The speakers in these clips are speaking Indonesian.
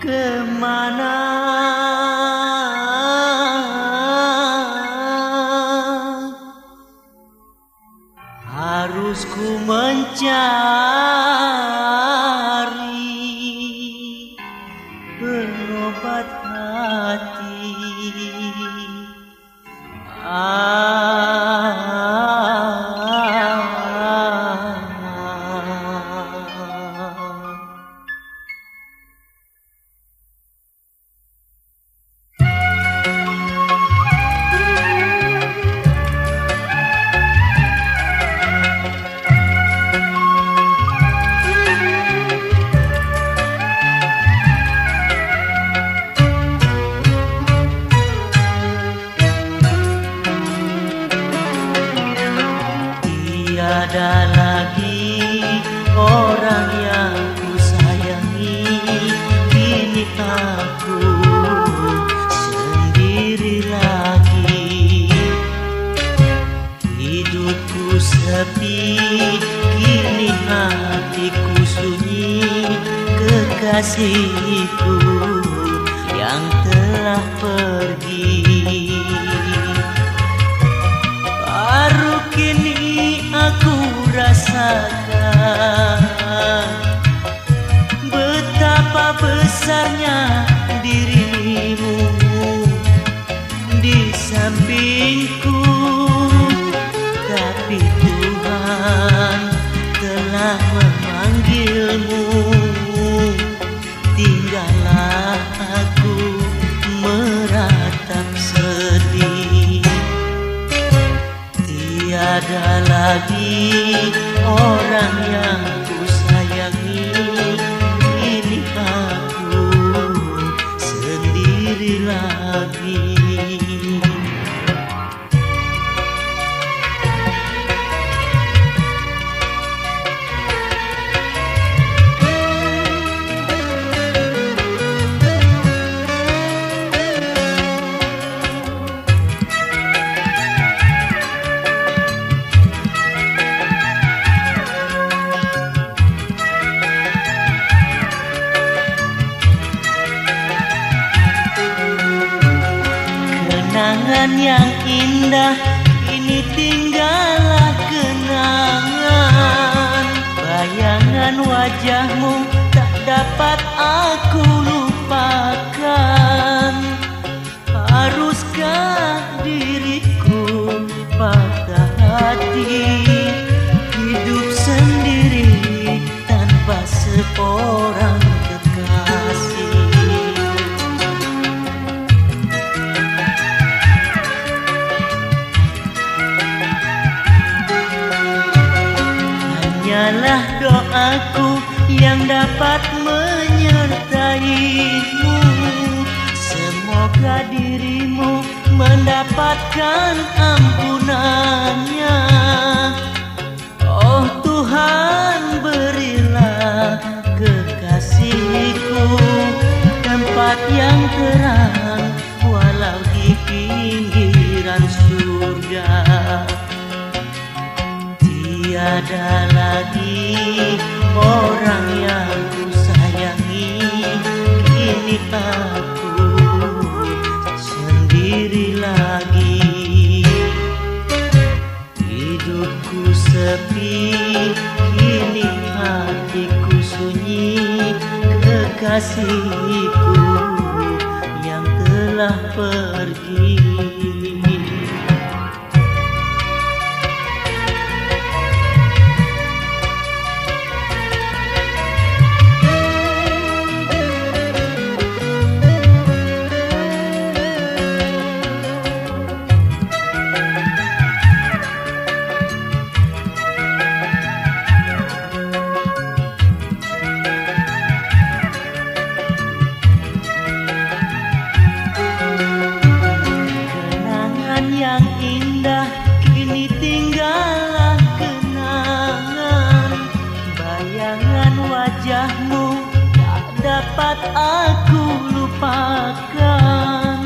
ke mana? Harus ku mencari Kekasihku yang telah pergi. Baru kini aku rasakan Betapa besarnya dirimu Di sampingku Kenangan yang indah. Ini tinggallah kenangan. Bayangan wajahmu tak dapat aku lupakan. Haruskah diriku patah hati? Hidup sendiri tanpa seorang Hanyalah doaku yang dapat menyertaimu. Semoga dirimu mendapatkan ampunannya Tiada lagi orang yang ku sayangi. Kini aku sendiri lagi. Hidupku sepi Kini hatiku sunyi. Kekasihku yang telah pergi yang indah kini tinggallah kenangan. Bayangan wajahmu tak dapat aku lupakan.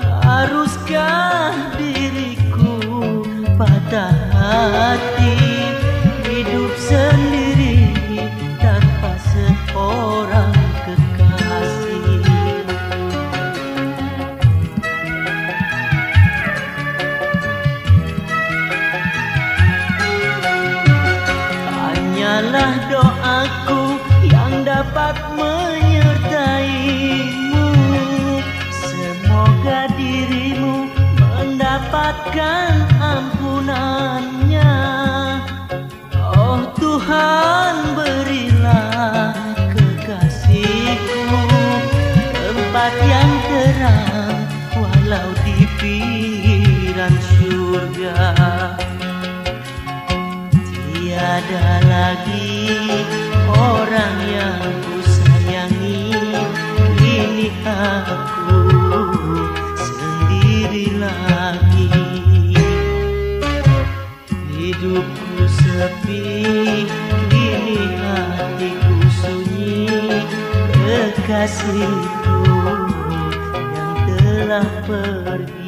Haruskah diriku patah hati biarlah doaku yang dapat menyertaimu. Semoga dirimu mendapatkan ampunannya. Oh Tuhan. Tiada lagi orang yang ku sayangi. Kini aku sendiri lagi. Hidupku sepi Kini hatiku sunyi. Kekasihku yang telah pergi